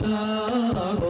وزار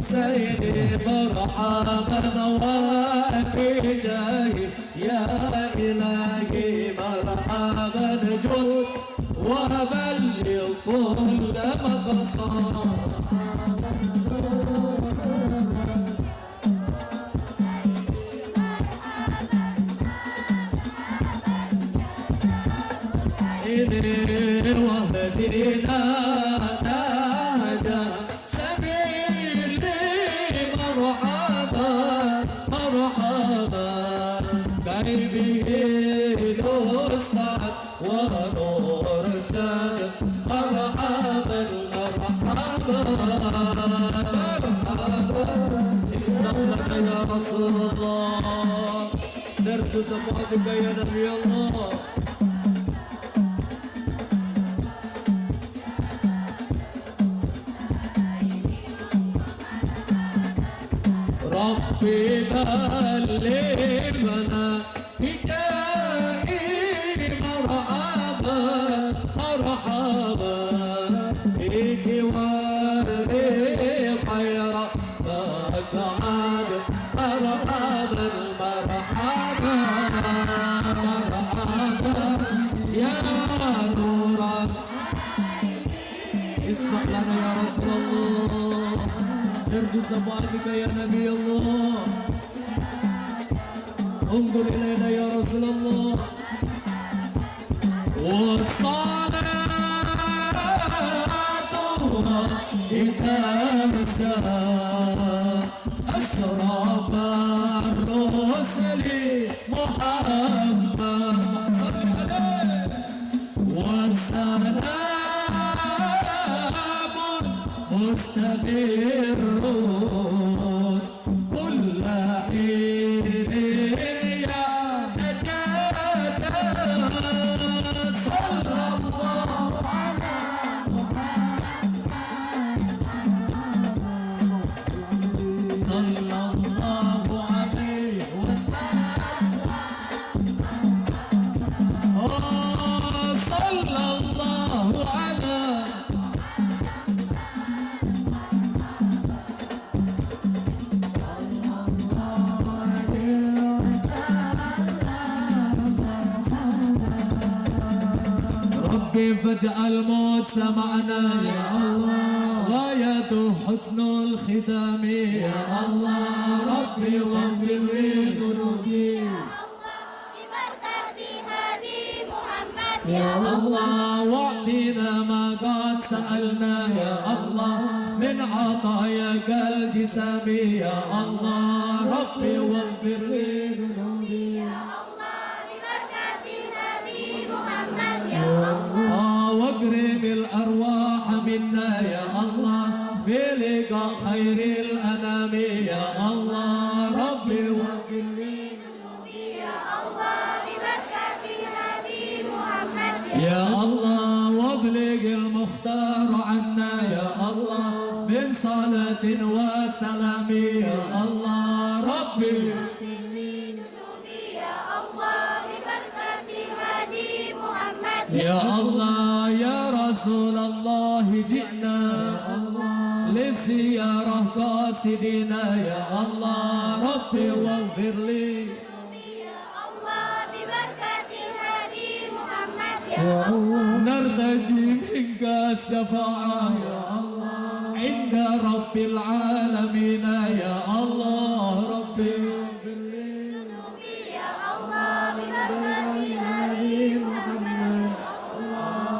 سيدي مرحبا وبجاي يا إلهي مرحبا جد وبلغ كل مقصد إلي وهدينا الله نركز ابو يا نبي الله ربي بلغنا شفاعتك يا نبي الله. انظر إلينا يا رسول الله. والصلاة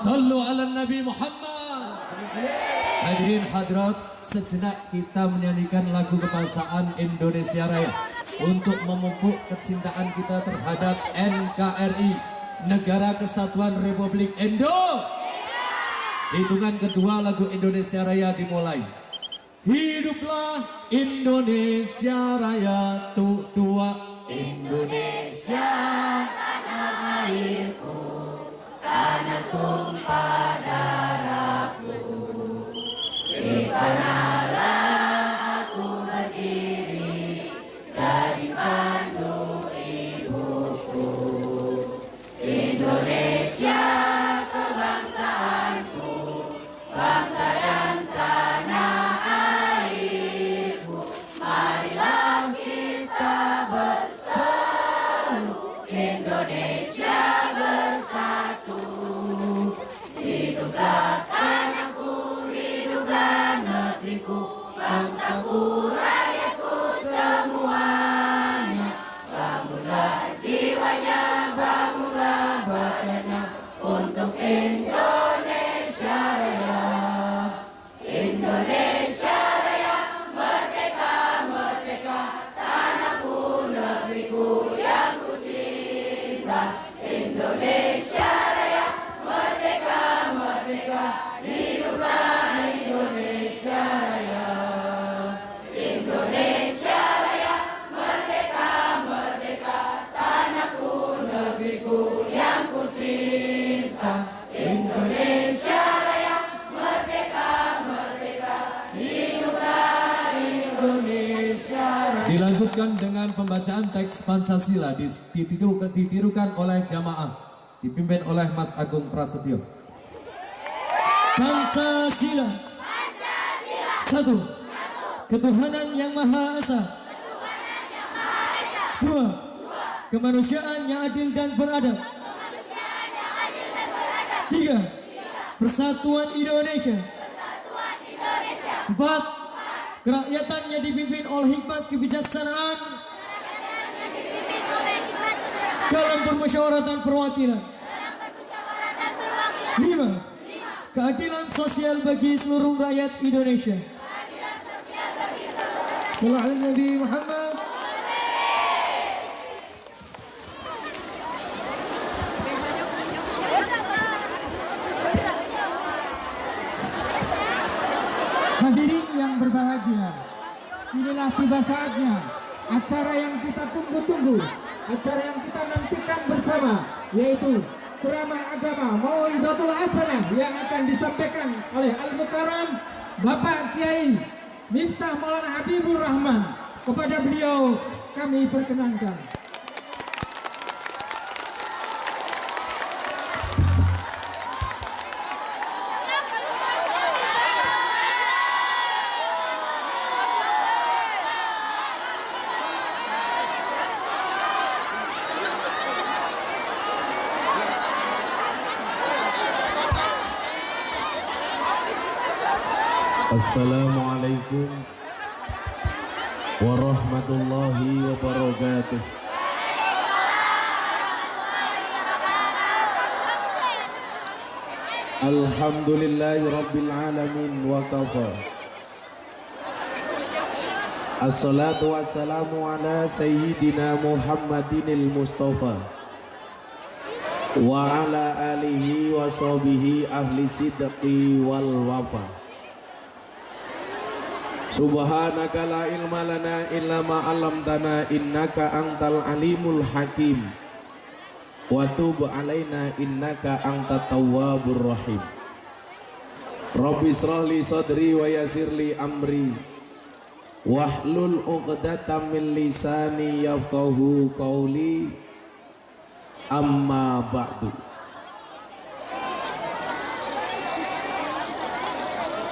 Sallu ala Nabi Muhammad. Hadirin hadirat, sejenak kita menyanyikan lagu kebangsaan Indonesia Raya untuk memupuk kecintaan kita terhadap NKRI, Negara Kesatuan Republik Indo. Hitungan kedua lagu Indonesia Raya dimulai. Hiduplah Indonesia Raya tuh dua Indonesia tanah airku Kumpara. Dengan pembacaan teks Pancasila ditirukan, ditirukan oleh jamaah dipimpin oleh Mas Agung Prasetyo. Pancasila. Satu. Ketuhanan yang Maha Esa. Dua. Kemanusiaan yang adil dan beradab. Tiga. Persatuan Indonesia. Empat. Kerakyatannya dipimpin oleh hikmat kebijaksanaan dalam permusyawaratan perwakilan. Lima. Keadilan sosial bagi seluruh rakyat Indonesia. Salam ala Nabi Muhammad. Hadirin yang berbahagia, inilah tiba saatnya acara yang kita tunggu-tunggu, acara yang kita nantikan bersama, yaitu ceramah agama Mauidatul Hasanah yang akan disampaikan oleh Al Mukarram Bapak Kiai Miftah Maulana Habibur Rahman. Kepada beliau kami perkenankan. Assalamualaikum warahmatullahi wabarakatuh. Alhamdulillahi alamin wa kafa. Assalatu wassalamu ala sayyidina Muhammadinil Mustafa wa ala alihi wa sahbihi ahli sidqi wal wafa. Subhanaka la ilma lana illa ma 'allamtana innaka antal alimul hakim. Wa tub alaina innaka antat tawwabur rahim. Rabbi israh li sadri wa yassir li amri. Wahlul 'uqdatam min lisani yafqahu qawli. Amma ba'du.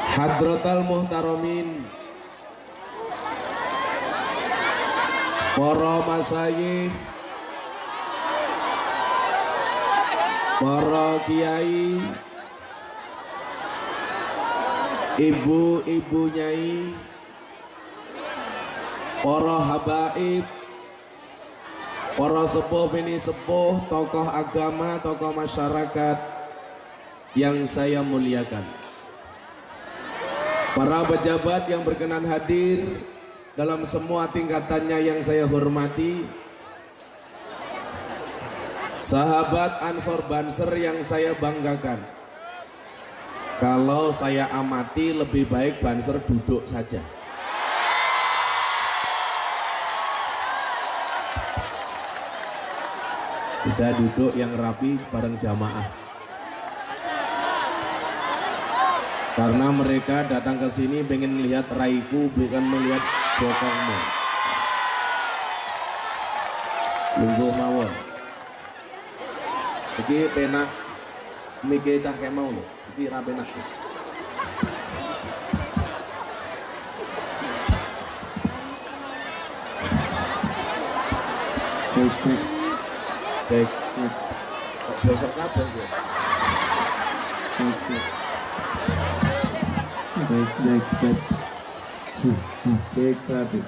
Hadratal muhtaramin Para masayih Para kiai. Ibu-ibu nyai. Para habaib. Para sepuh ini sepuh Tokoh agama, tokoh masyarakat Yang saya muliakan. Para pejabat yang berkenan hadir dalam semua tingkatannya yang saya hormati Sahabat Ansor Banser yang saya banggakan Kalau saya amati lebih baik Banser duduk saja. Sudah duduk yang rapi bareng jamaah. Karena mereka datang ke sini pengen melihat raiku bukan melihat bokongmu. Lungguh mawon. Iki penak mike cah kayak mau lho. Iki ra penak. Cek cek Cek, cek. Kok bosok kabeh gue. cek cek. Cek cek cek. Cek cek satu.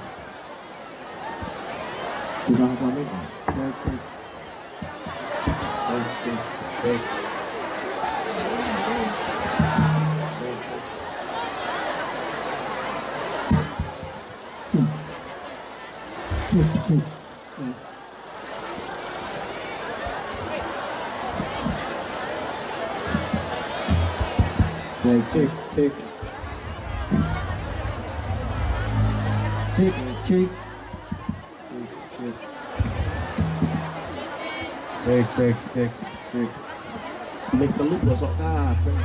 Tukang samit. Cek cek. Cek cek. Cek. Cek cek. Cek cek cek. Cek cek. Cek cek Cek, cek, cek. cek. Mik telu bosok kabeh.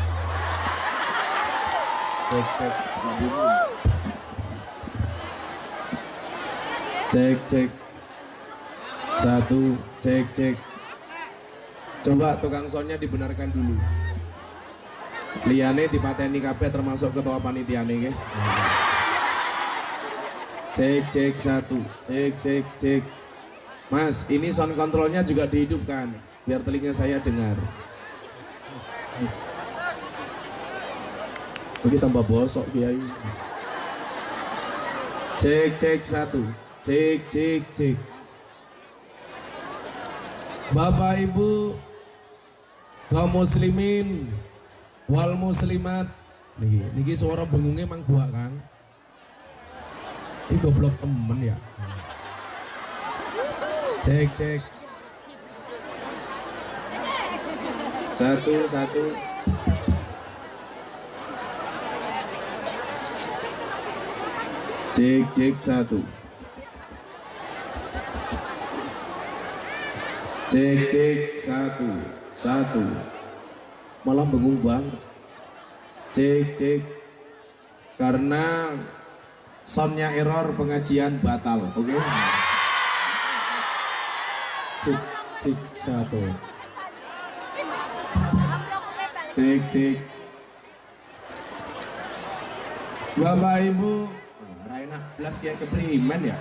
Cek, cek. Cek, cek. Satu, cek, cek. Coba tukang soundnya dibenarkan dulu. Liane dipateni kabeh termasuk ketua panitiane nggih. Cek, cek satu, cek, cek, cek. Mas, ini sound controlnya juga dihidupkan biar telinga saya dengar. Ini tambah bosok kiai. Cek cek satu, cek cek cek. Bapak Ibu kaum muslimin wal muslimat niki niki suara bengungnya mang gua Kang. Ini goblok temen ya. Cek cek. Satu satu. Cek cek satu. Cek cek satu satu. Malah bengung banget. Cek cek. Karena soundnya error pengajian batal, oke? Cek cek satu. Cek cek. Bapak Ibu, Raina belas kiai kepriman ya.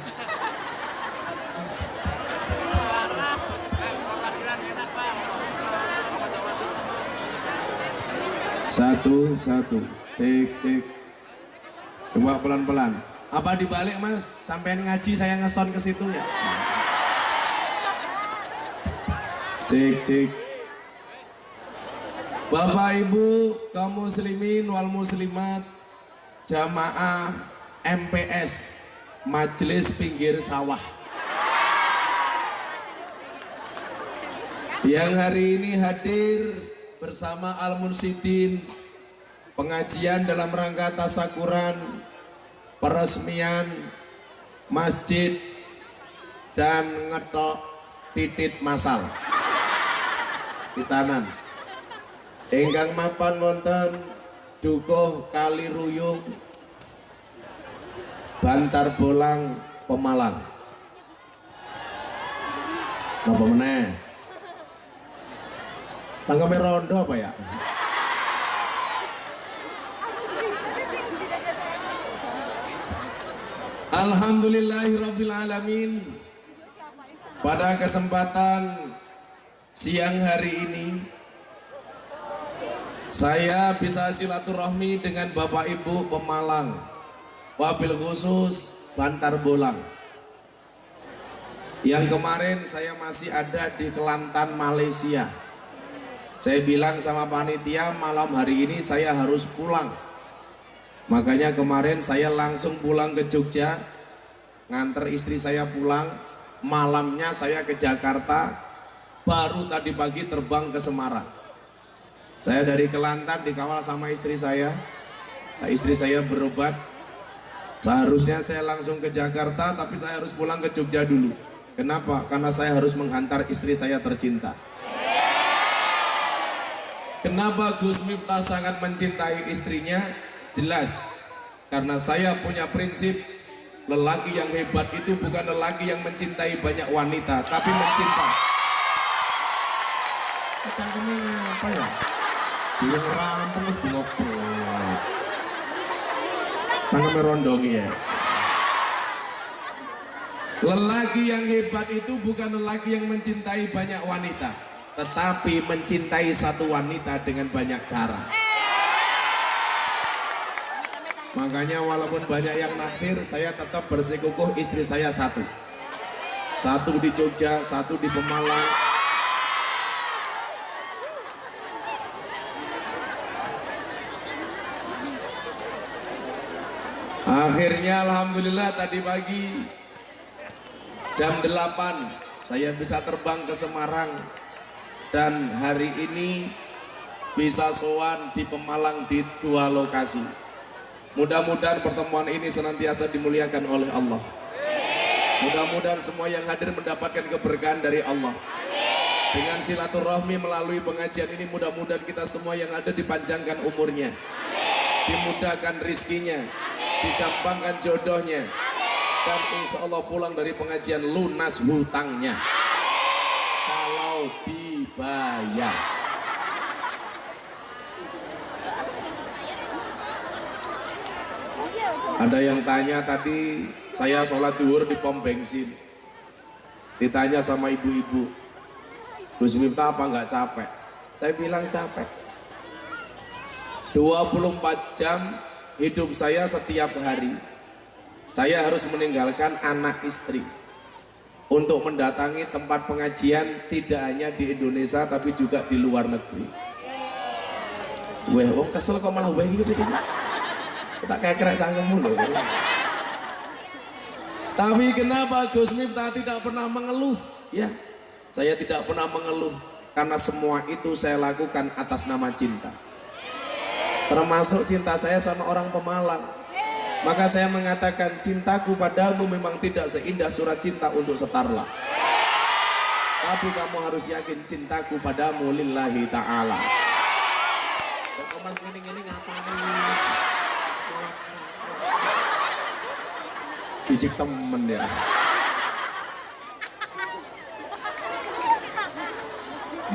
Satu satu, cek cek. Coba pelan-pelan. Apa dibalik mas? Sampai ngaji saya ngeson ke situ ya. Cik, cik. Bapak Ibu kaum muslimin wal muslimat jamaah MPS Majelis Pinggir Sawah yang hari ini hadir bersama Al Munsidin pengajian dalam rangka tasakuran peresmian masjid dan ngetok titit masal Titanan ingkang mapan wonten Dukuh Kali Ruyung Bantar Bolang Pemalang Napa meneh? Tanggame rondo apa ya? Alhamdulillahirabbil alamin. Pada kesempatan siang hari ini saya bisa silaturahmi dengan Bapak Ibu Pemalang, wabil khusus Bantar Bolang. Yang kemarin saya masih ada di Kelantan, Malaysia. Saya bilang sama panitia malam hari ini saya harus pulang. Makanya kemarin saya langsung pulang ke Jogja, nganter istri saya pulang. Malamnya saya ke Jakarta, baru tadi pagi terbang ke Semarang. Saya dari Kelantan dikawal sama istri saya. Nah, istri saya berobat. Seharusnya saya langsung ke Jakarta, tapi saya harus pulang ke Jogja dulu. Kenapa? Karena saya harus menghantar istri saya tercinta. Kenapa Gus Miftah sangat mencintai istrinya? Jelas. Karena saya punya prinsip lelaki yang hebat itu bukan lelaki yang mencintai banyak wanita, tapi mencintai. Cangkemnya apa ya? Durung rampung wis bengok Cangkeme ya. Lelaki yang hebat itu bukan lelaki yang mencintai banyak wanita, tetapi mencintai satu wanita dengan banyak cara. Makanya walaupun banyak yang naksir, saya tetap bersikukuh istri saya satu. Satu di Jogja, satu di Pemalang, Akhirnya Alhamdulillah tadi pagi jam 8 saya bisa terbang ke Semarang dan hari ini bisa sowan di Pemalang di dua lokasi. Mudah-mudahan pertemuan ini senantiasa dimuliakan oleh Allah. Mudah-mudahan semua yang hadir mendapatkan keberkahan dari Allah. Dengan silaturahmi melalui pengajian ini mudah-mudahan kita semua yang ada dipanjangkan umurnya. Dimudahkan rizkinya digampangkan jodohnya dan insya Allah pulang dari pengajian lunas hutangnya kalau dibayar ada yang tanya tadi saya sholat duhur di pom bensin ditanya sama ibu-ibu Gus Miftah apa nggak capek saya bilang capek 24 jam hidup saya setiap hari saya harus meninggalkan anak istri untuk mendatangi tempat pengajian tidak hanya di Indonesia tapi juga di luar negeri. Wah, wong kesel kok malah wah gitu. Tak kerek cangkemmu loh. Tapi kenapa Gus Miftah tidak pernah mengeluh? Ya, saya tidak pernah mengeluh karena semua itu saya lakukan atas nama cinta. Termasuk cinta saya sama orang Pemalang. Maka saya mengatakan cintaku padamu memang tidak seindah surat cinta untuk setarla. Tapi kamu harus yakin cintaku padamu lillahi ta'ala. Ini ini ngapain? Cicik temen ya.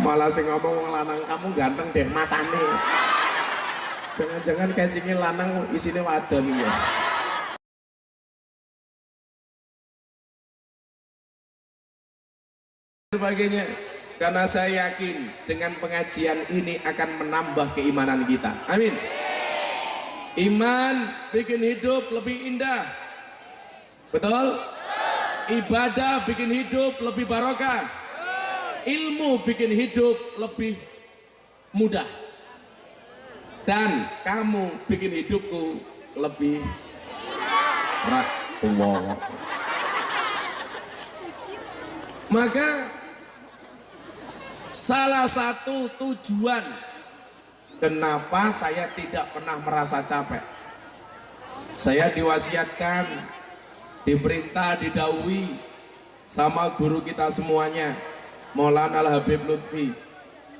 Malah sing ngomong lanang kamu ganteng deh matane. Jangan-jangan casingnya lanang isinya wadon ya. Sebagainya. Karena saya yakin dengan pengajian ini akan menambah keimanan kita. Amin. Iman bikin hidup lebih indah. Betul? Ibadah bikin hidup lebih barokah. Ilmu bikin hidup lebih mudah. Dan kamu bikin hidupku lebih rak. Maka salah satu tujuan kenapa saya tidak pernah merasa capek. Saya diwasiatkan, diperintah, didawi sama guru kita semuanya, Maulana Al-Habib Lutfi.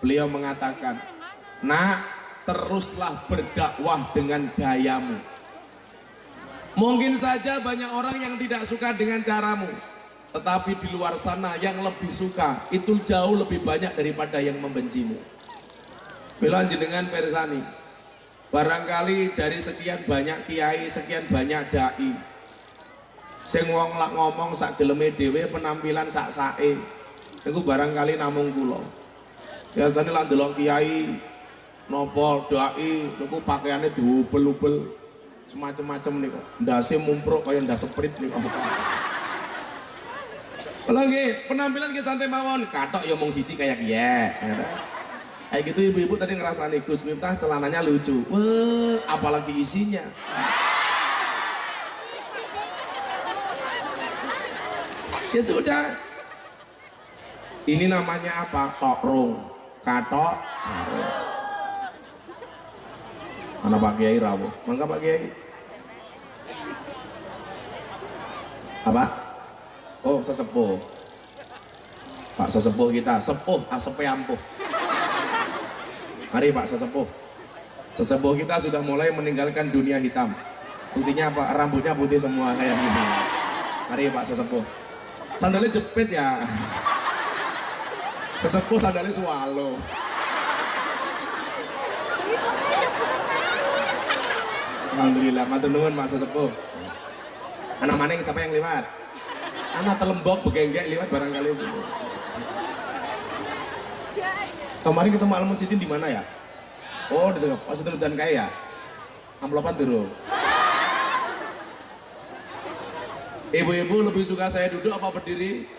Beliau mengatakan, nak teruslah berdakwah dengan gayamu. Mungkin saja banyak orang yang tidak suka dengan caramu, tetapi di luar sana yang lebih suka itu jauh lebih banyak daripada yang membencimu. Bila jenengan persani, barangkali dari sekian banyak kiai, sekian banyak dai, sing wong lak ngomong sak geleme dhewe penampilan sak sae, niku barangkali namung kula. Biasanya lah delok kiai, nopo dai, niku pakaiannya diubel-ubel, semacam-macam niku. Ndase mumpruk kaya ndas seprit niku. Lagi penampilan ke santai mawon, katok ya mong siji kayak kiye. Kayak gitu ibu-ibu tadi ngerasani Gus Miftah celananya lucu. Wah, apalagi isinya. Ya sudah. Ini namanya apa? Tokrung. Katok sarung. Mana Pak Kiai rawuh? Mangga Pak Kiai. Apa? Oh, sesepuh. Pak sesepuh kita, sepuh asepe ampuh. Mari Pak sesepuh. Sesepuh kita sudah mulai meninggalkan dunia hitam. Buktinya apa? Rambutnya putih semua kayak gini. Mari Pak sesepuh. Sandalnya jepit ya. Sesepuh sandalnya swallow. Alhamdulillah, matur nuwun Pak sesepuh. Anak maning siapa yang lewat? Anak telembok begenggek lewat barangkali. Kemarin ketemu Al Musidin di mana ya? Oh, di pas itu dan kaya. Amplopan turun. Ibu-ibu lebih suka saya duduk apa berdiri?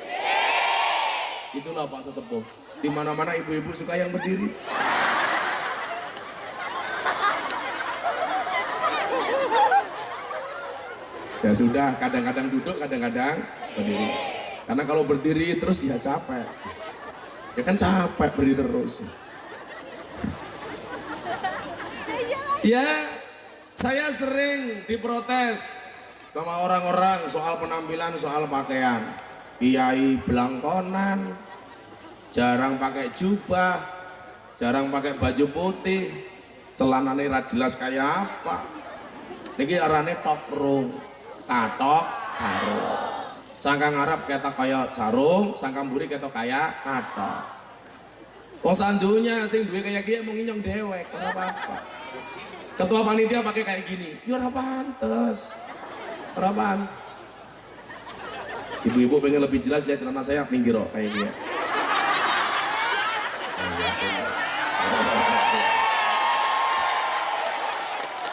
Itulah Pak Sesepuh. Di mana-mana ibu-ibu suka yang berdiri. Ya sudah, kadang-kadang duduk, kadang-kadang berdiri. Karena kalau berdiri terus ya capek. Ya kan capek berdiri terus. Ya, saya sering diprotes sama orang-orang soal penampilan, soal pakaian. Kiai belangkonan, jarang pakai jubah, jarang pakai baju putih, celananya ra jelas kayak apa. Niki arane tokrung, katok, sarung. Sangkang Arab kata kaya sarung, sangkang buri kata kaya katok. Wong sandunya sing duwe kayak gini mau nginyong dewek, ora apa-apa. Ketua panitia pakai kayak gini, ya ora pantes. Pantes. Ibu-ibu pengen lebih jelas lihat celana saya pinggir kok kayak dia.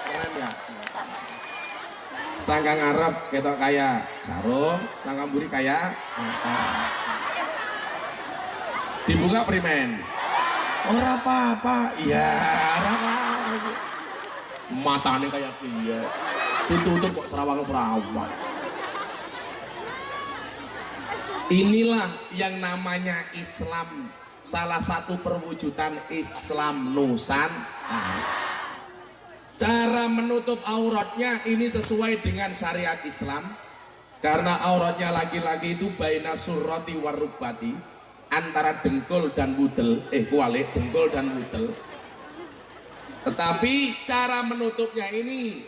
Keren ya? Sangkang Arab ketok kaya sarung, sangkang buri kaya? Dibuka primen. Ora apa-apa. Iya, ora apa-apa. Matane kayak kiye. Ditutup kok serawang-serawang. Inilah yang namanya Islam. Salah satu perwujudan Islam Nusantara. Cara menutup auratnya ini sesuai dengan syariat Islam. Karena auratnya laki-laki itu baina surrati warubati antara dengkul dan wudel, eh kualik dengkul dan wudel. Tetapi cara menutupnya ini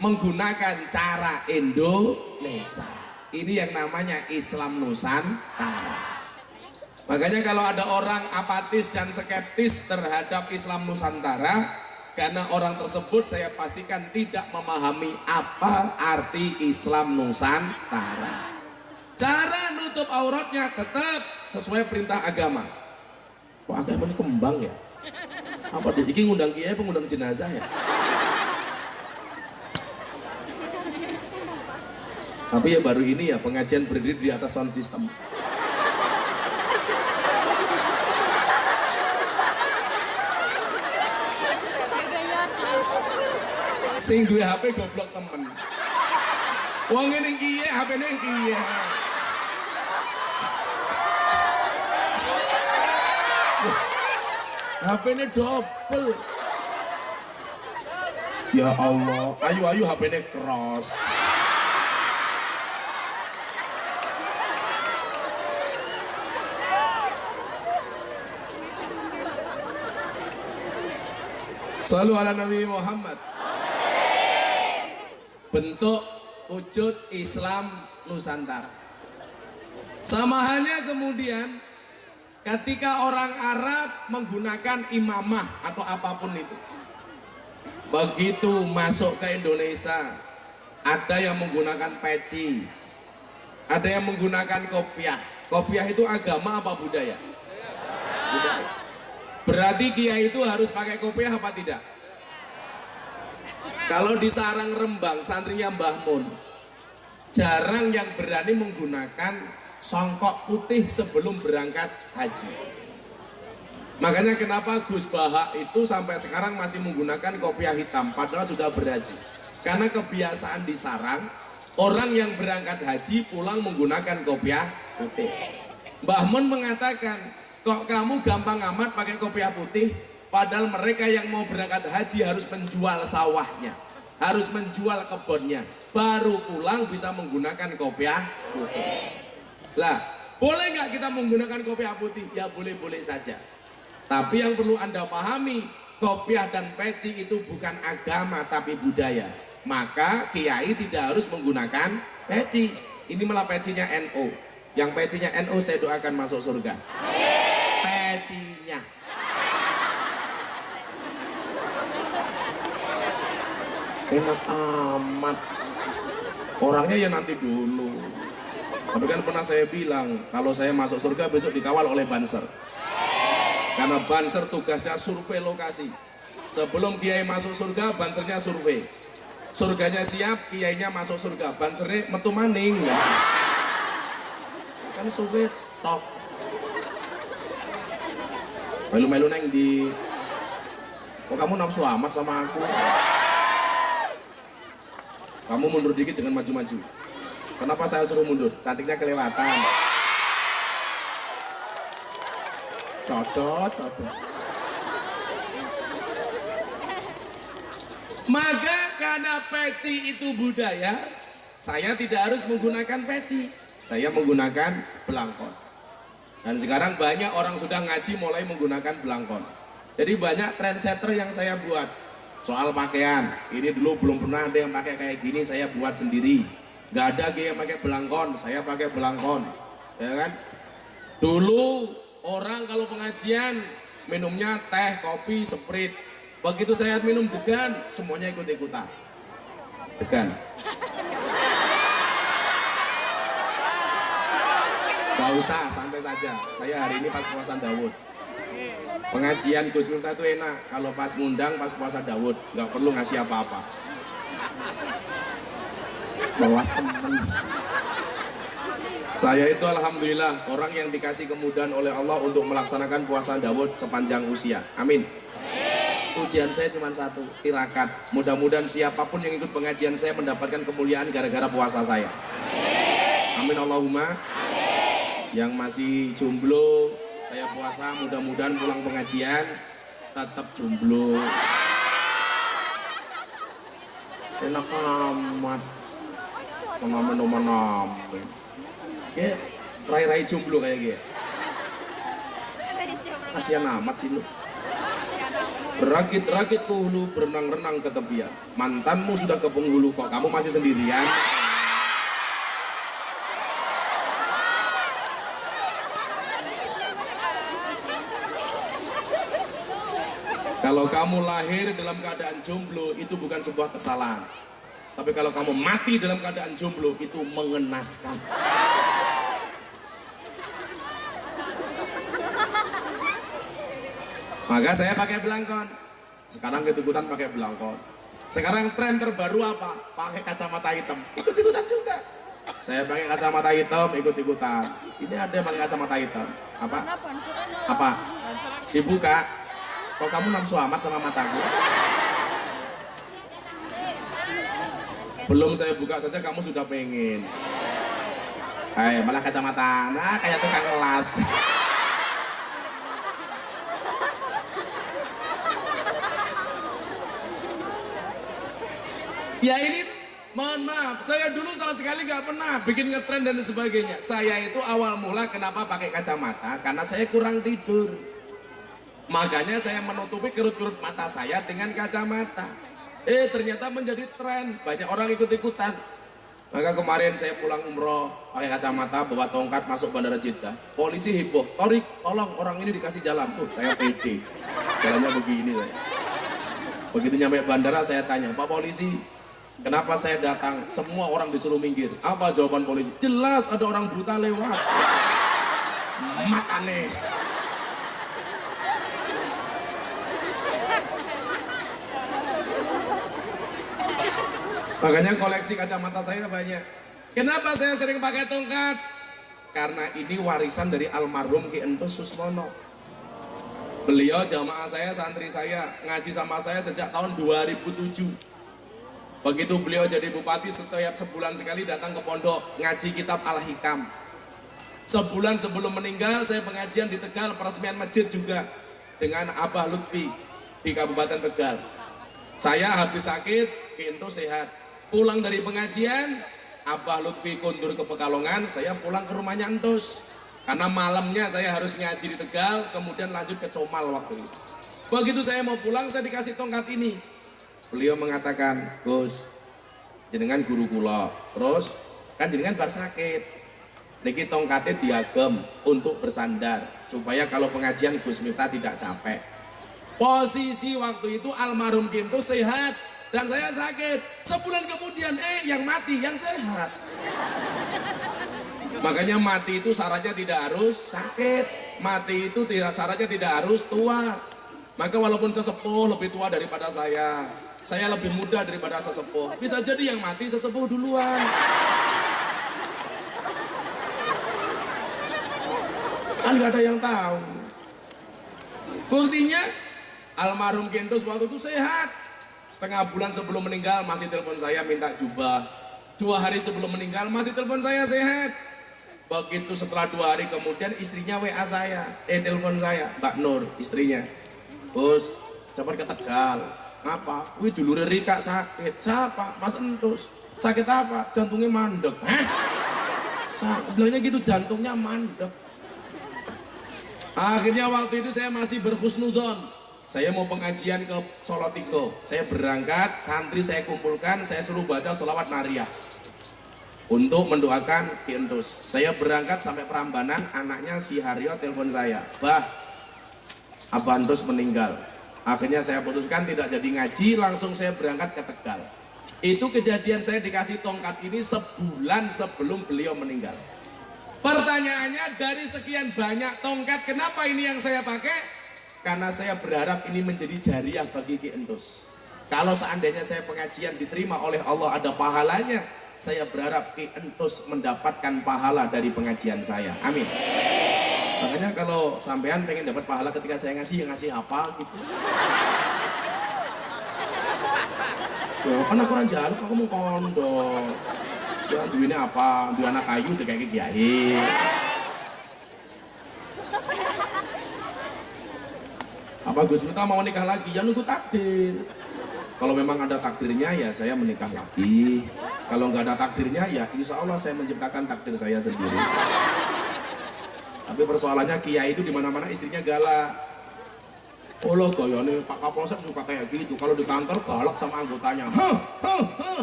menggunakan cara Indonesia. Ini yang namanya Islam Nusantara. Makanya kalau ada orang apatis dan skeptis terhadap Islam Nusantara, karena orang tersebut saya pastikan tidak memahami apa arti Islam Nusantara. Cara nutup auratnya tetap sesuai perintah agama. Wah agama ini kembang ya. Apa? Ini ngundang kiai, pengundang jenazah ya. Tapi ya baru ini ya pengajian berdiri di atas sound system. Sing duwe HP goblok temen. Wong ngene kiye HP-ne kiye. HP-ne double. Ya Allah, ayo ayo HP-ne cross. Selalu ala Nabi Muhammad. Bentuk wujud Islam Nusantara. Sama halnya kemudian ketika orang Arab menggunakan imamah atau apa pun itu. Begitu masuk ke Indonesia, ada yang menggunakan peci, ada yang menggunakan kopiah. Kopiah itu agama apa budaya? Budaya. Berarti kiai itu harus pakai kopiah apa tidak? Kalau di sarang Rembang, santrinya Mbah Mun, jarang yang berani menggunakan songkok putih sebelum berangkat haji. Makanya kenapa Gus Baha itu sampai sekarang masih menggunakan kopiah hitam padahal sudah berhaji. Karena kebiasaan di sarang, orang yang berangkat haji pulang menggunakan kopiah putih. Mbah Mun mengatakan, kok kamu gampang amat pakai kopiah putih, padahal mereka yang mau berangkat haji harus menjual sawahnya, harus menjual kebunnya, baru pulang bisa menggunakan kopiah putih. Lah, boleh nggak kita menggunakan kopiah putih? Ya boleh-boleh saja. Tapi yang perlu Anda pahami, kopiah dan peci itu bukan agama tapi budaya. Maka kiai tidak harus menggunakan peci. Ini malah pecinya NO. Yang pecinya NO saya doakan masuk surga. Pecinya. Enak amat. Orangnya ya nanti dulu. Tapi kan pernah saya bilang, kalau saya masuk surga besok dikawal oleh banser. Karena banser tugasnya survei lokasi. Sebelum kiai masuk surga, bansernya survei. Surganya siap, kiainya masuk surga. Bansernya metu maning. Ya. Kan survei tok. Melu-melu neng di Kok kamu nafsu amat sama aku? Kamu mundur dikit jangan maju-maju. Kenapa saya suruh mundur? Cantiknya kelewatan. Codot, codot. Maka karena peci itu budaya, saya tidak harus menggunakan peci. Saya menggunakan belangkon. Dan sekarang banyak orang sudah ngaji mulai menggunakan belangkon. Jadi banyak trendsetter yang saya buat. Soal pakaian, ini dulu belum pernah ada yang pakai kayak gini, saya buat sendiri. Gak ada yang pakai belangkon, saya pakai belangkon. Ya kan? Dulu orang kalau pengajian minumnya teh, kopi, sprite. Begitu saya minum degan, semuanya ikut-ikutan. Degan. Gak usah, santai saja. Saya hari ini pas puasa Dawud. Pengajian Gus Miftah itu enak. Kalau pas ngundang, pas puasa Dawud. Gak perlu ngasih apa-apa. Bawas temen. Saya itu alhamdulillah orang yang dikasih kemudahan oleh Allah untuk melaksanakan puasa Dawud sepanjang usia. Amin. Ujian saya cuma satu, tirakat. Mudah-mudahan siapa pun yang ikut pengajian saya mendapatkan kemuliaan gara-gara puasa saya. Amin Allahumma. Yang masih jomblo, saya puasa mudah-mudahan pulang pengajian tetap jomblo. Enak amat. Pengamen nomor Ya, rai-rai jomblo kayak gitu. Kasihan amat sih lu. Berakit-rakit ke hulu, berenang-renang ke tepian. Mantanmu sudah ke penghulu, kok kamu masih sendirian? Kalau kamu lahir dalam keadaan jomblo, itu bukan sebuah kesalahan. Tapi kalau kamu mati dalam keadaan jomblo, itu mengenaskan. Maka saya pakai belangkon. Sekarang ikut-ikutan pakai belangkon. Sekarang tren terbaru apa? Pakai kacamata hitam. Ikut-ikutan juga. Saya pakai kacamata hitam ikut-ikutan. Ini ada yang pakai kacamata hitam. Apa? Apa? Dibuka. Kok kamu nafsu amat sama mataku? Belum saya buka saja kamu sudah pengen. Eh, malah kacamata. Nah, kayak tukang kelas. ya ini mohon maaf, saya dulu sama sekali nggak pernah bikin ngetren dan sebagainya. Saya itu awal mula kenapa pakai kacamata? Karena saya kurang tidur. Makanya saya menutupi kerut-kerut mata saya dengan kacamata. Eh ternyata menjadi tren, banyak orang ikut-ikutan. Maka kemarin saya pulang umroh pakai kacamata, bawa tongkat masuk bandara Jeddah. Polisi heboh, Torik, tolong orang ini dikasih jalan. Tuh saya pede, jalannya begini saya. Begitu nyampe bandara saya tanya, Pak Polisi, kenapa saya datang? Semua orang disuruh minggir. Apa jawaban polisi? Jelas ada orang buta lewat. Mat Makanya koleksi kacamata saya banyak. Kenapa saya sering pakai tongkat? Karena ini warisan dari almarhum Ki Entus Susmono. Beliau jamaah saya, santri saya, ngaji sama saya sejak tahun 2007. Begitu beliau jadi bupati, setiap sebulan sekali datang ke pondok, ngaji kitab Al-Hikam. Sebulan sebelum meninggal, saya pengajian di Tegal, peresmian masjid juga. Dengan Abah Lutfi di Kabupaten Tegal. Saya habis sakit, Ki Entus sehat. Pulang dari pengajian, Abah Lutfi kundur ke Pekalongan, saya pulang ke rumahnya Entus. Karena malamnya saya harus ngaji di Tegal, kemudian lanjut ke Comal waktu itu. Begitu saya mau pulang, saya dikasih tongkat ini. Beliau mengatakan, Gus, jenengan guru kula. Terus, kan jenengan bar sakit. Niki tongkatnya diagem untuk bersandar. Supaya kalau pengajian Gus Miftah tidak capek. Posisi waktu itu almarhum Kintu sehat dan saya sakit. Sebulan kemudian, eh yang mati, yang sehat. Makanya mati itu syaratnya tidak harus sakit. Mati itu tidak syaratnya tidak harus tua. Maka walaupun sesepuh lebih tua daripada saya, saya lebih muda daripada sesepuh. Bisa jadi yang mati sesepuh duluan. Kan nggak ada yang tahu. Buktinya almarhum Gentus waktu itu sehat. Setengah bulan sebelum meninggal masih telepon saya minta jubah. Dua hari sebelum meninggal masih telepon saya sehat. Begitu setelah dua hari kemudian istrinya WA saya, eh telepon saya, Mbak Nur istrinya. Bos, cepat ke Tegal. Apa? Wih dulu Rika sakit. Siapa? Mas Entus. Sakit apa? Jantungnya mandek. Hah? Gitu jantungnya mandek. Akhirnya waktu itu saya masih berhusnudon. Saya mau pengajian ke Solotiko. Saya berangkat, santri saya kumpulkan, saya suruh baca sholawat nariyah. Untuk mendoakan Ki. Saya berangkat sampai Prambanan, anaknya si Haryo telepon saya. Bah, Abah Entus meninggal. Akhirnya saya putuskan tidak jadi ngaji, langsung saya berangkat ke Tegal. Itu kejadian saya dikasih tongkat ini sebulan sebelum beliau meninggal. Pertanyaannya dari sekian banyak tongkat, kenapa ini yang saya pakai? Karena saya berharap ini menjadi jariah bagi Ki Entus. Kalau seandainya saya pengajian diterima oleh Allah ada pahalanya, saya berharap Ki Entus mendapatkan pahala dari pengajian saya. Amin. Makanya kalau sampean pengen dapat pahala ketika saya ngaji, yang ngasih apa gitu. Ya, kan aku orang jaluk, aku mau kondo. Ya, duitnya apa? Duit anak kayu, kayak kiai. Apa Gus Miftah mau nikah lagi? Ya nunggu takdir. Kalau memang ada takdirnya ya saya menikah lagi. Kalau nggak ada takdirnya ya insya Allah saya menciptakan takdir saya sendiri. Tapi persoalannya kiai itu di mana-mana istrinya galak. Oh lo nih Pak Kapolsek suka kayak gitu. Kalau di kantor galak sama anggotanya. Huh, huh, huh.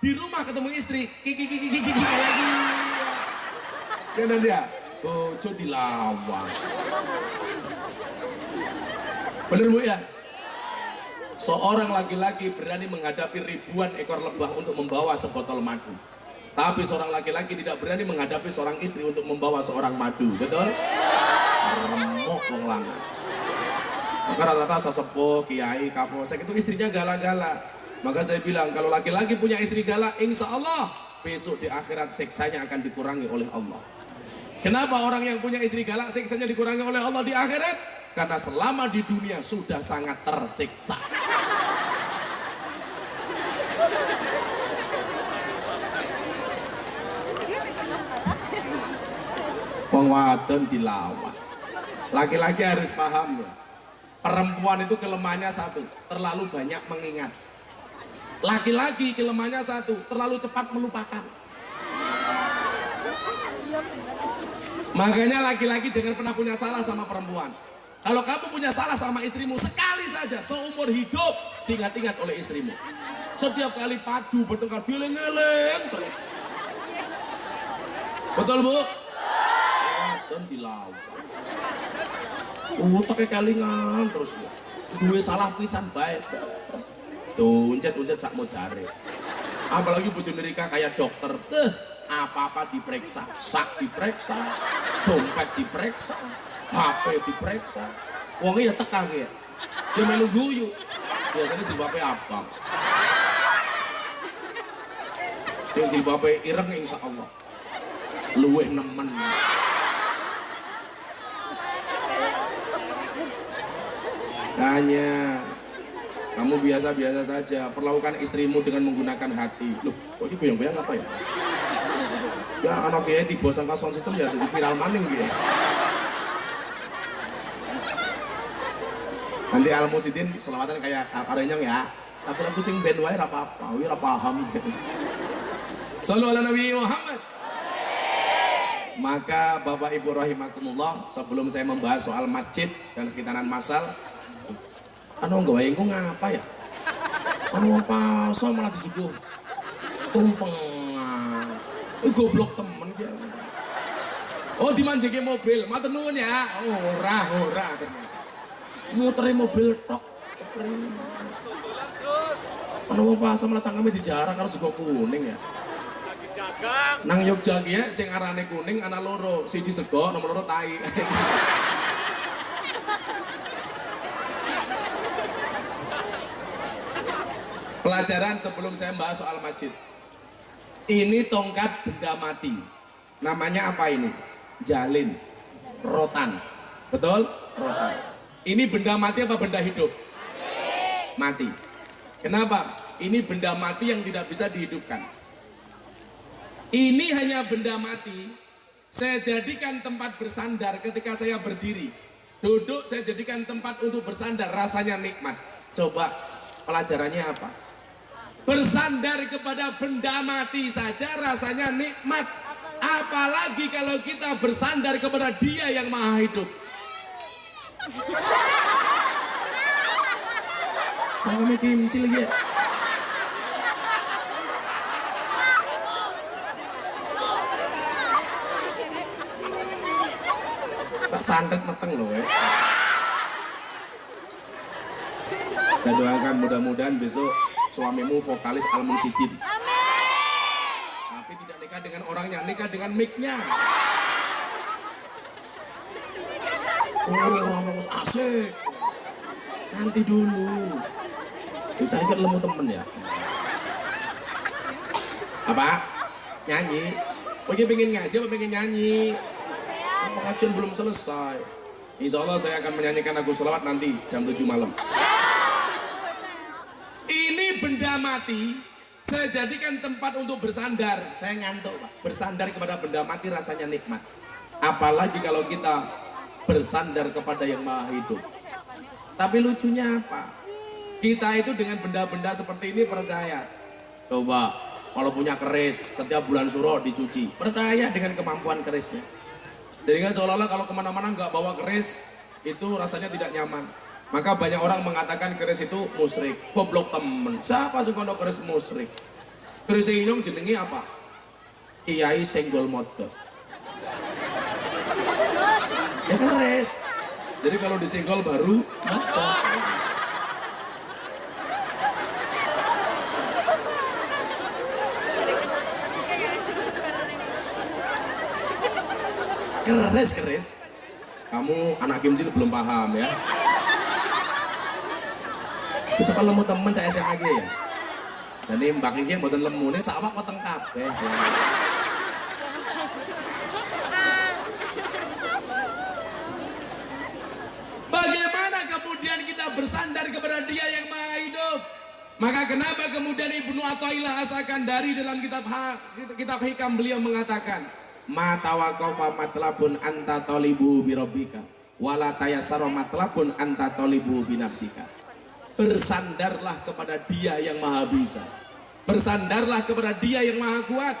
Di rumah ketemu istri, kiki kiki kiki kiki kayak gitu. Dan dia, bojo dilawan. Bener bu ya? Seorang laki-laki berani menghadapi ribuan ekor lebah untuk membawa sebotol madu. Tapi seorang laki-laki tidak berani menghadapi seorang istri untuk membawa seorang madu. Betul? Remuk wong lanang. Maka rata-rata sesepuh, kiai, kapolsek itu istrinya galak-galak. Maka saya bilang kalau laki-laki punya istri galak, insya Allah besok di akhirat siksanya akan dikurangi oleh Allah. Kenapa orang yang punya istri galak siksanya dikurangi oleh Allah di akhirat? Karena selama di dunia sudah sangat tersiksa. Wadon dilawan. Laki-laki harus paham ya. Perempuan itu kelemahannya satu, terlalu banyak mengingat. Laki-laki kelemahannya satu, terlalu cepat melupakan. Makanya laki-laki jangan pernah punya salah sama perempuan. Kalau kamu punya salah sama istrimu sekali saja seumur hidup diingat-ingat oleh istrimu. Setiap kali padu bertengkar dileng-eleng terus. Betul bu? Dan dilawan. Utaknya kalingan terus bu. Dua salah pisan baik. Tuh, uncet-uncet sak modare. Apalagi bojo Rika kayak dokter. Eh, apa-apa diperiksa. Sak diperiksa, dompet diperiksa, HP diperiksa. Wongnya ya teka ya. Dia melu guyu. Biasanya jilbabnya apa? Sing jilbabnya ireng insya Allah. Luweh nemen. Tanya, kamu biasa-biasa saja, perlakukan istrimu dengan menggunakan hati. Loh, kok ini goyang-goyang apa ya? Ya anak kayak tiba sangka sound system ya jadi viral maning gitu ya. Nanti Al Musidin selawatan kayak Arenyang ya. Tapi lagu sing band wae ra apa-apa, wi ra paham. Sallu Nabi Muhammad. Maka Bapak Ibu rahimakumullah, sebelum saya membahas soal masjid dan sekitaran masal, anu nggawa engko ngapa ya? Anu apa so malah disuguh tumpengan. Goblok temen dia. Oh dimanjeki mobil, matur nuwun ya. Oh, ora, ora ternyata. Muterin mobil tok. Anu apa asam malah cangkeme dijarah karo sego kuning ya. Nang Yogyakarta ya, sing arane kuning ana loro, siji sego, nomor loro tai. Pelajaran sebelum saya bahas soal masjid. Ini tongkat benda mati. Namanya apa ini? Jalin. Rotan. Betul? Rotan. Ini benda mati apa benda hidup? Mati. Kenapa? Ini benda mati yang tidak bisa dihidupkan. Ini hanya benda mati. Saya jadikan tempat bersandar ketika saya berdiri. Duduk saya jadikan tempat untuk bersandar. Rasanya nikmat. Coba pelajarannya apa? Bersandar kepada benda mati saja rasanya nikmat. Apalagi kalau kita bersandar kepada dia yang maha hidup. Jangan mikir kimcil ya. Tak santet meteng loh ya. Saya doakan mudah-mudahan besok suamimu vokalis Al Munsidin. Tapi tidak nikah dengan orangnya, nikah dengan mic-nya. Oh, asik. Nanti dulu. Kita ingat lemu temen ya. Apa? Nyanyi? Oh, dia pengen ngaji apa pengen nyanyi? Pengajian belum selesai. Insya Allah saya akan menyanyikan lagu sholawat nanti jam 7 malam. Ini benda mati, saya jadikan tempat untuk bersandar. Saya ngantuk, Pak. Bersandar kepada benda mati rasanya nikmat. Apalagi kalau kita bersandar kepada yang maha hidup. Tapi lucunya apa? Kita itu dengan benda-benda seperti ini percaya. Coba, kalau punya keris, setiap bulan suro dicuci. Percaya dengan kemampuan kerisnya. Jadi kan seolah-olah kalau ke mana-mana nggak bawa keris, itu rasanya tidak nyaman. Maka banyak orang mengatakan keris itu musrik. Goblok temen. Siapa kono keris musrik? Keris inyong jenenge apa? Kiai Senggol Modot. Ya keris. Jadi kalau disenggol baru modot. Keris, keris. Kamu anak kimcil belum paham ya. Coba lemu temen saya SMA ya. Jadi mbak iki mboten lemune sawak weteng kabeh. Bagaimana kemudian kita bersandar kepada dia yang maha hidup? Maka kenapa kemudian Ibnu Athaillah asakan dari dalam kitab kitab hikam beliau mengatakan, "Ma tawaqafa matlabun anta talibu bi rabbika, wala tayassara matlabun anta talibu bi nafsika." Bersandarlah kepada Dia yang Maha Bisa. Bersandarlah kepada Dia yang Maha Kuat.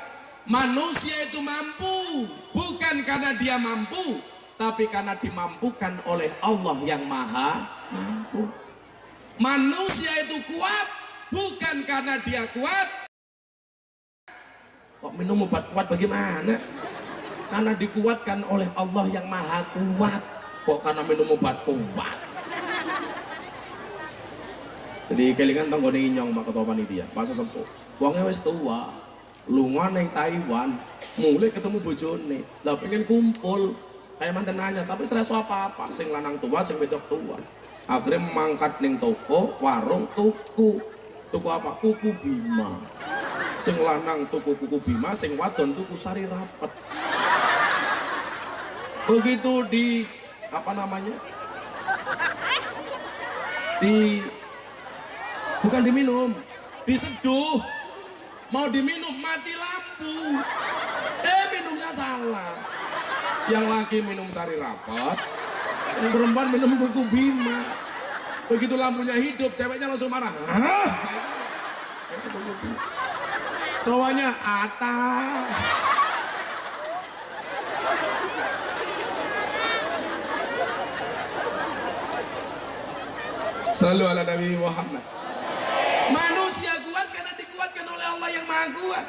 Manusia itu mampu bukan karena dia mampu, tapi karena dimampukan oleh Allah yang Maha Mampu. Manusia itu kuat bukan karena dia kuat. Kok minum obat kuat bagaimana? Karena dikuatkan oleh Allah yang Maha Kuat. Kok karena minum obat kuat? Jadi kelingan tanggo inyong mak ketua panitia, masa sempuh. Wongnya wis tua, lunga neng Taiwan, mulai ketemu bojone. Lah pengen kumpul, kayak mantan nanya, tapi stres apa-apa, sing lanang tua, sing wedok tua. Akhirnya mangkat neng toko, warung, tuku. Tuku apa? Kuku Bima. Sing lanang tuku kuku Bima, sing wadon tuku sari rapet. Begitu di apa namanya? Di bukan diminum, diseduh. Mau diminum mati lampu. Eh minumnya salah. Yang laki minum sari rapat, yang perempuan minum kuku bima. Begitu lampunya hidup, ceweknya langsung marah. Cowoknya Ata. Selalu ala Nabi Muhammad. Manusia kuat karena dikuatkan oleh Allah yang maha kuat.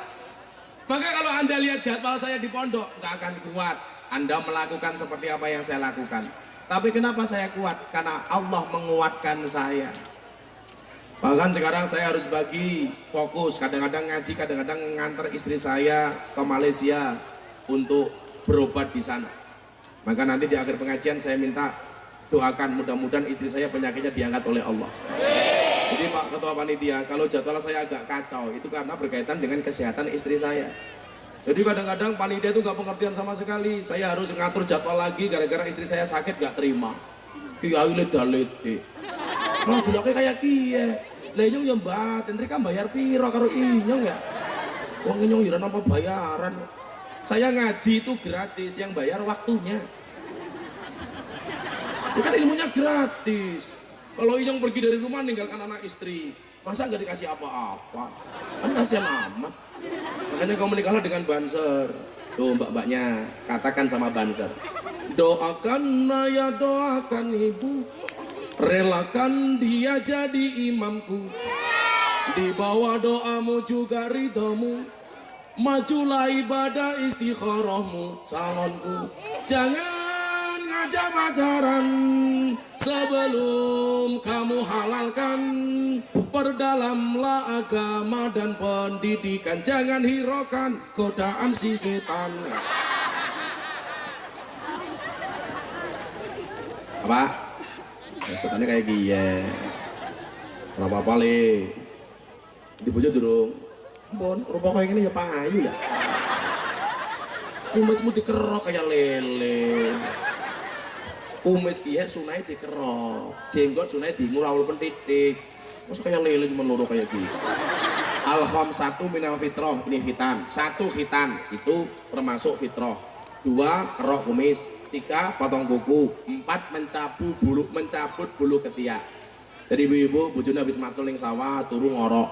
Maka kalau anda lihat jadwal saya di pondok, nggak akan kuat. Anda melakukan seperti apa yang saya lakukan. Tapi kenapa saya kuat? Karena Allah menguatkan saya. Bahkan sekarang saya harus bagi fokus. Kadang-kadang ngaji, kadang-kadang nganter istri saya ke Malaysia untuk berobat di sana. Maka nanti di akhir pengajian saya minta doakan mudah-mudahan istri saya penyakitnya diangkat oleh Allah. Jadi Pak Ketua Panitia, kalau jadwal saya agak kacau, itu karena berkaitan dengan kesehatan istri saya. Jadi kadang-kadang panitia itu nggak pengertian sama sekali. Saya harus ngatur jadwal lagi gara-gara istri saya sakit nggak terima. Kiai le dalete. Malah bilangnya kayak kiye. Lah inyong yang batin, mereka bayar piro karo inyong ya. Wong inyong yuran apa bayaran. Saya ngaji itu gratis, yang bayar waktunya. Ini kan ilmunya gratis. Kalau Inyong pergi dari rumah ninggalkan anak istri, masa nggak dikasih apa-apa? Kan kasihan amat. Makanya kau menikahlah dengan banser. Tuh mbak-mbaknya, katakan sama banser. Doakan ya doakan ibu, relakan dia jadi imamku. Di bawah doamu juga ridhomu, majulah ibadah istikharahmu calonku. Jangan ngajak pacaran sebelum kamu halalkan. Perdalamlah agama dan pendidikan jangan hiraukan godaan si setan. Apa? Setannya kayak gini. Berapa kali di bojo durung. Bon rupa kayak gini ya payu ya. Kumismu dikerok kayak lele kumis kiye sunai dikerok jenggot sunai di ngurawul pentitik masa kayak lele cuma loro kayak gitu alham satu minal fitroh ini hitan satu hitan itu termasuk fitroh dua kerok kumis tiga potong kuku. Empat mencabu bulu mencabut bulu ketiak. Jadi ibu-ibu bujuna habis macul ning sawah turu ngorok.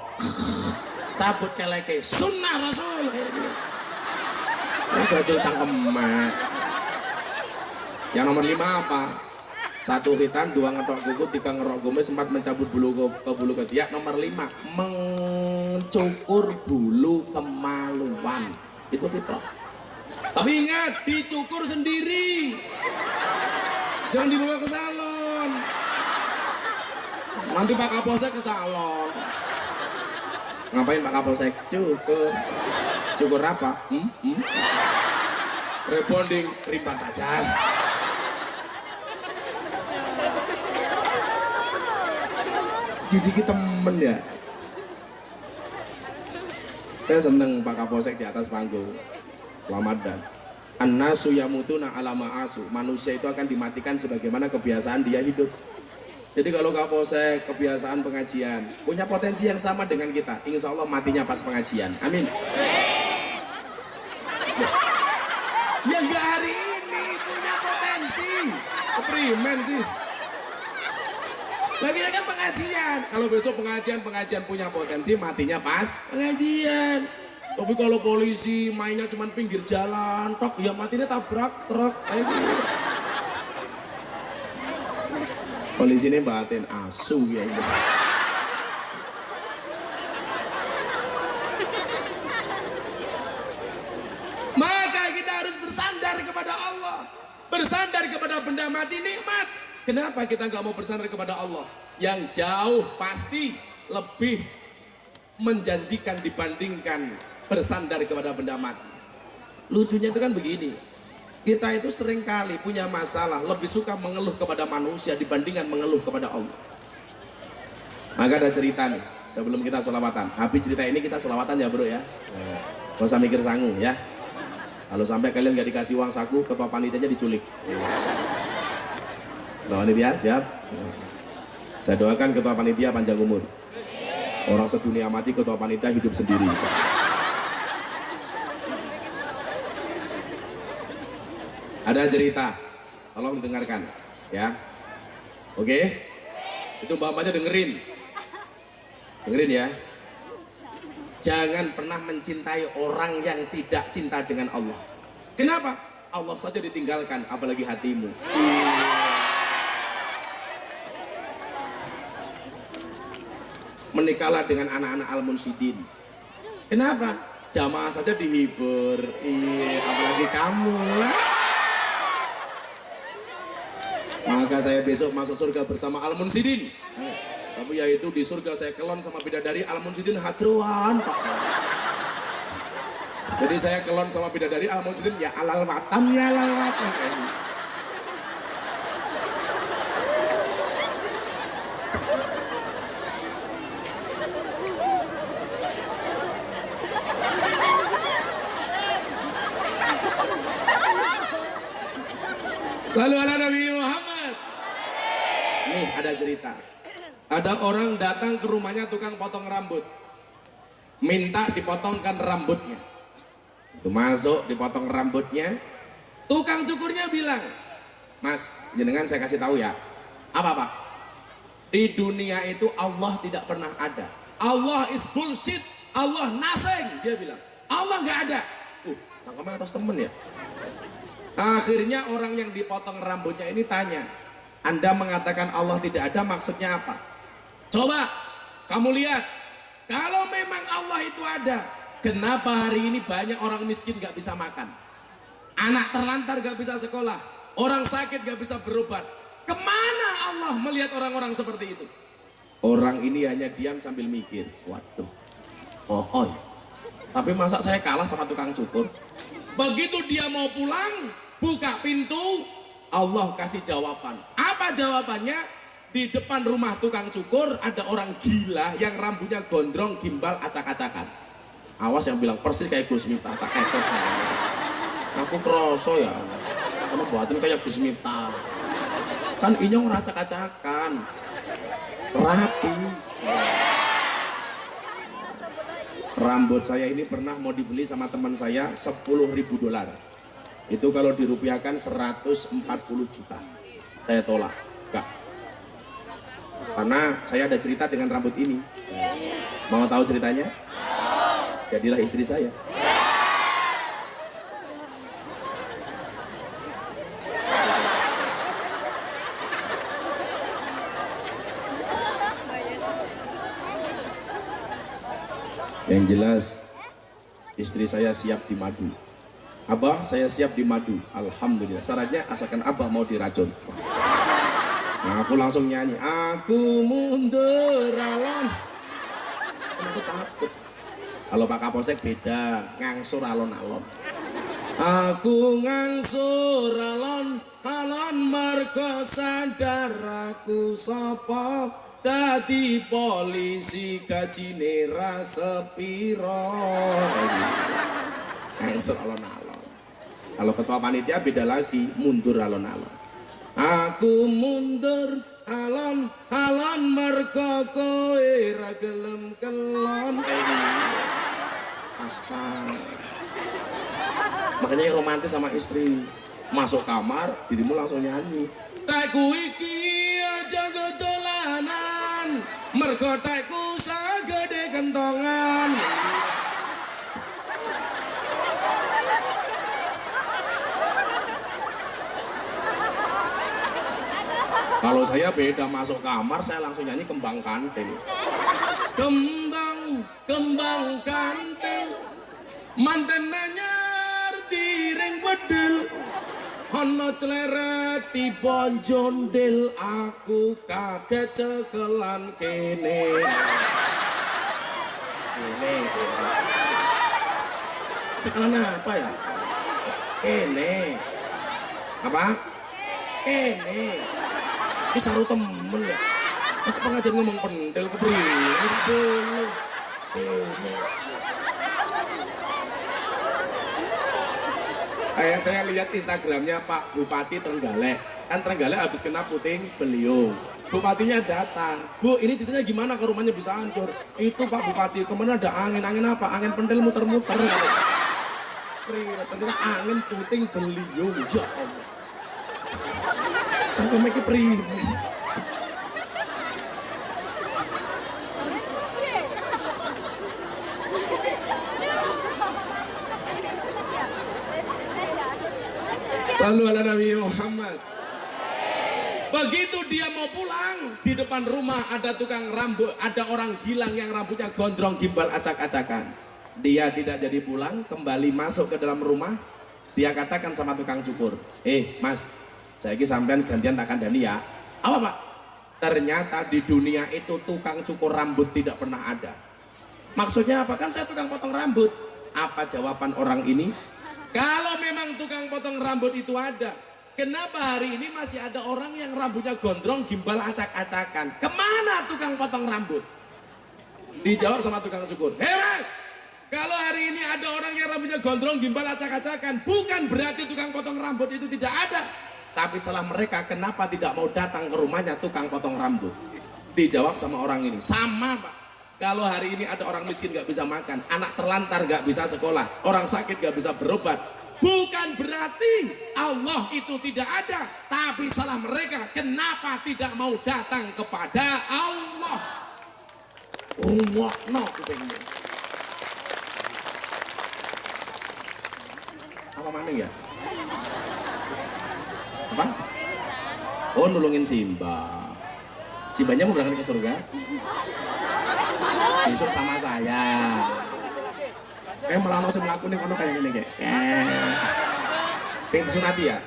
Cabut keleke. Sunnah rasul. Gitu Gajul cangkemek yang nomor lima apa? Satu hitam, dua ngetok kuku, tiga ngerok kumis, empat mencabut bulu ke, ke bulu ketiak. Nomor lima, mencukur bulu kemaluan. Itu fitrah. Tapi ingat, dicukur sendiri. Jangan dibawa ke salon. Nanti Pak Kapolsek ke salon. Ngapain Pak Kapolsek? Cukur. Cukur apa? Hmm? Hmm? Rebonding, rimpan saja. Didiki temen ya. Saya seneng Pak Kapolsek di atas panggung. Selamat dan An-nasu yamutuna ala ma'asu. Manusia itu akan dimatikan sebagaimana kebiasaan dia hidup. Jadi kalau Kapolsek kebiasaan pengajian punya potensi yang sama dengan kita, insya Allah matinya pas pengajian. Amin. Ya enggak hari ini punya potensi. Keprimen sih. Lagi kan pengajian. Kalau besok pengajian pengajian punya potensi matinya pas pengajian. Tapi kalau polisi mainnya cuma pinggir jalan, tok ya matinya tabrak truk gitu. Polisi ini batin asu ya ini. Maka kita harus bersandar kepada Allah. Bersandar kepada benda mati nikmat. Kenapa kita nggak mau bersandar kepada Allah? Yang jauh pasti lebih menjanjikan dibandingkan bersandar kepada benda mati. Lucunya itu kan begini. Kita itu sering kali punya masalah lebih suka mengeluh kepada manusia dibandingkan mengeluh kepada Allah. Maka ada cerita nih sebelum kita selawatan. Habis cerita ini kita selawatan ya bro ya. Gak usah mikir sangu ya. Kalau sampai kalian gak dikasih uang saku, ketua panitianya diculik. Ini dia siap. Saya doakan ketua panitia panjang umur. Orang sedunia mati ketua panitia hidup sendiri. Ada cerita, tolong didengarkan, ya. Oke, itu bapaknya dengerin, dengerin ya. Jangan pernah mencintai orang yang tidak cinta dengan Allah. Kenapa? Allah saja ditinggalkan, apalagi hatimu. Menikahlah dengan anak-anak al-munsidin. Kenapa? Jamaah saja dihibur. Iya, apalagi kamu. Maka saya besok masuk surga bersama al-munsidin. Tapi yaitu di surga saya kelon sama bidadari al-munsidin hadruan. Jadi saya kelon sama bidadari al-munsidin ya alal watam ya alal watam. Lalu ala Nabi Muhammad. Nih ada cerita. Ada orang datang ke rumahnya tukang potong rambut. Minta dipotongkan rambutnya. Itu masuk dipotong rambutnya. Tukang cukurnya bilang, Mas, jenengan saya kasih tahu ya. Apa pak? Di dunia itu Allah tidak pernah ada. Allah is bullshit. Allah nothing. Dia bilang, Allah nggak ada. Uh, tangkapnya atas temen ya. Akhirnya orang yang dipotong rambutnya ini tanya, Anda mengatakan Allah tidak ada maksudnya apa? Coba kamu lihat, kalau memang Allah itu ada, kenapa hari ini banyak orang miskin gak bisa makan? Anak terlantar gak bisa sekolah, orang sakit gak bisa berobat. Ke mana Allah melihat orang-orang seperti itu? Orang ini hanya diam sambil mikir, waduh, oh, oh. Tapi masa saya kalah sama tukang cukur? Begitu dia mau pulang, buka pintu, Allah kasih jawaban. Apa jawabannya? Di depan rumah tukang cukur ada orang gila yang rambutnya gondrong, gimbal, acak-acakan. Awas yang bilang persis kayak Gus Miftah, tak kepet. Aku kroso ya, kamu buatin kayak Gus Miftah. Kan inyong acak-acakan, rapi. Rambut saya ini pernah mau dibeli sama teman saya 10 ribu dolar. Itu kalau dirupiahkan 140 juta. Saya tolak. Karena saya ada cerita dengan rambut ini. Mau tahu ceritanya? Jadilah istri saya. Yang jelas istri saya siap di madu. Abah saya siap di madu. Alhamdulillah. Syaratnya asalkan Abah mau diracun. Nah, aku langsung nyanyi. Aku mundur alon. Aku takut. Kalau Pak Kapolsek beda, ngangsur alon-alon. Aku ngangsur alon, alon mergo sadar aku sapa Dadi polisi gajine ra sepiro. Angser alon-alon. Kalau ketua panitia beda lagi, mundur alon-alon. Aku mundur alon-alon mergo kowe ra gelem kelon. Paksa. Makanya romantis sama istri. Masuk kamar, dirimu langsung nyanyi. Tekku iki aja gedolanan. Mergo tekku sagede kentongan. Kalau saya beda masuk kamar, saya langsung nyanyi kembang kanting. Kembang, kembang kanting, manten nanyar tiring bedil. Hono celeret tiba jondel aku kaget cekelan kene. Kene, kene. Cekelan apa ya? Kene. Apa? Kene. Ini saru temen ya. Masa pengajian ngomong pendel ke beri? Ini boleh. Kene. Kayak saya lihat Instagramnya Pak Bupati Trenggalek. Kan Trenggalek habis kena puting beliung. Bupatinya datang. Bu, ini ceritanya gimana ke rumahnya bisa hancur? Itu Pak Bupati, ke mana ada angin? Angin apa? Angin pendel muter-muter. Ternyata angin puting beliung. Ya. Sampai prima. Selalu ala Nabi Muhammad. Begitu dia mau pulang, di depan rumah ada tukang rambut, ada orang gilang yang rambutnya gondrong gimbal acak-acakan. Dia tidak jadi pulang, kembali masuk ke dalam rumah. Dia katakan sama tukang cukur, eh mas, saya ini sampean gantian tak kandani ya. Apa pak? Ternyata di dunia itu tukang cukur rambut tidak pernah ada. Maksudnya apa? Kan saya tukang potong rambut. Apa jawaban orang ini? Kalau memang tukang potong rambut itu ada, kenapa hari ini masih ada orang yang rambutnya gondrong, gimbal acak-acakan? Ke mana tukang potong rambut? Dijawab sama tukang cukur. Hei mas, kalau hari ini ada orang yang rambutnya gondrong, gimbal acak-acakan, bukan berarti tukang potong rambut itu tidak ada. Tapi setelah mereka, kenapa tidak mau datang ke rumahnya tukang potong rambut? Dijawab sama orang ini, sama pak. Kalau hari ini ada orang miskin gak bisa makan, anak terlantar gak bisa sekolah, orang sakit gak bisa berobat, bukan berarti Allah itu tidak ada, tapi salah mereka kenapa tidak mau datang kepada Allah. Allah no kupingnya. Apa mana ya? Apa? Oh nulungin Simba. Simbanya mau berangkat ke surga? besok sama saya kayak nasi melakukan kono kayak gini kayak kayak disunati ya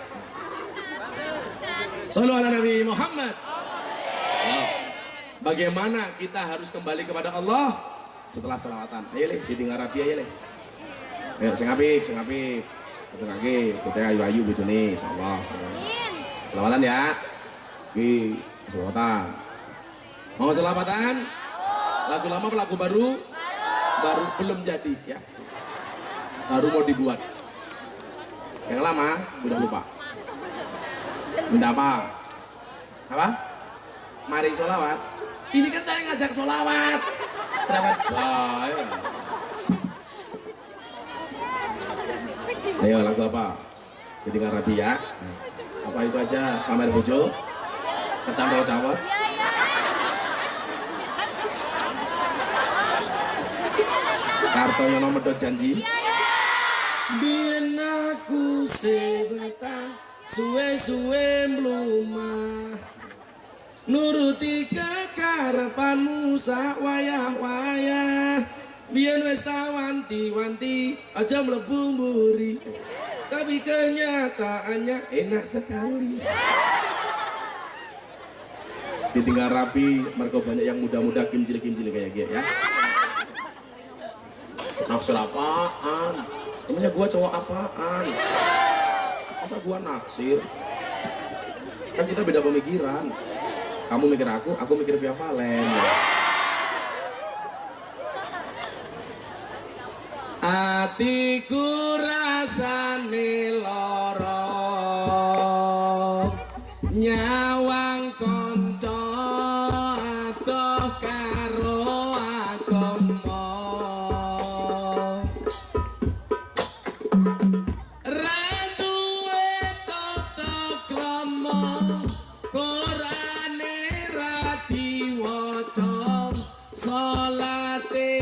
Sallu ala Nabi Muhammad Ya. Bagaimana kita harus kembali kepada Allah setelah selawatan? Ayo le, didengar rapi ayo le. Ayo sing apik, sing apik. Kita ayu ayu bojone, insyaallah. Selawatan ya. Oke, selawatan. Mau selawatan? Lagu lama apa lagu baru? Baru belum jadi ya. Baru mau dibuat. Yang lama sudah lupa. Minta apa? Apa? Mari solawat. Ini kan saya ngajak solawat. Cerewet baik. Ayo lagu apa? Ketika Rabi ya. Apa itu aja? Pamer bojo? Kecambel cawat? Kartonya nomor janji. Biyen aku sebeta suwe-suwe mlumah nuruti kekarepanmu sak wayah-wayah biyen wis tak wanti-wanti aja mlebu mburi tapi kenyataannya enak sekali. Ditinggal rapi, mereka banyak yang muda-muda kimcil-kimcil kayak gitu ya. Naksir apaan? Temennya gua cowok apaan? Masa gua naksir? Kan kita beda pemikiran. Kamu mikir aku, aku mikir Via Valen. Atiku rasane lara. Nyawang kanca adoh karo agama. Ratuwe tata krama korane ra diwaca salate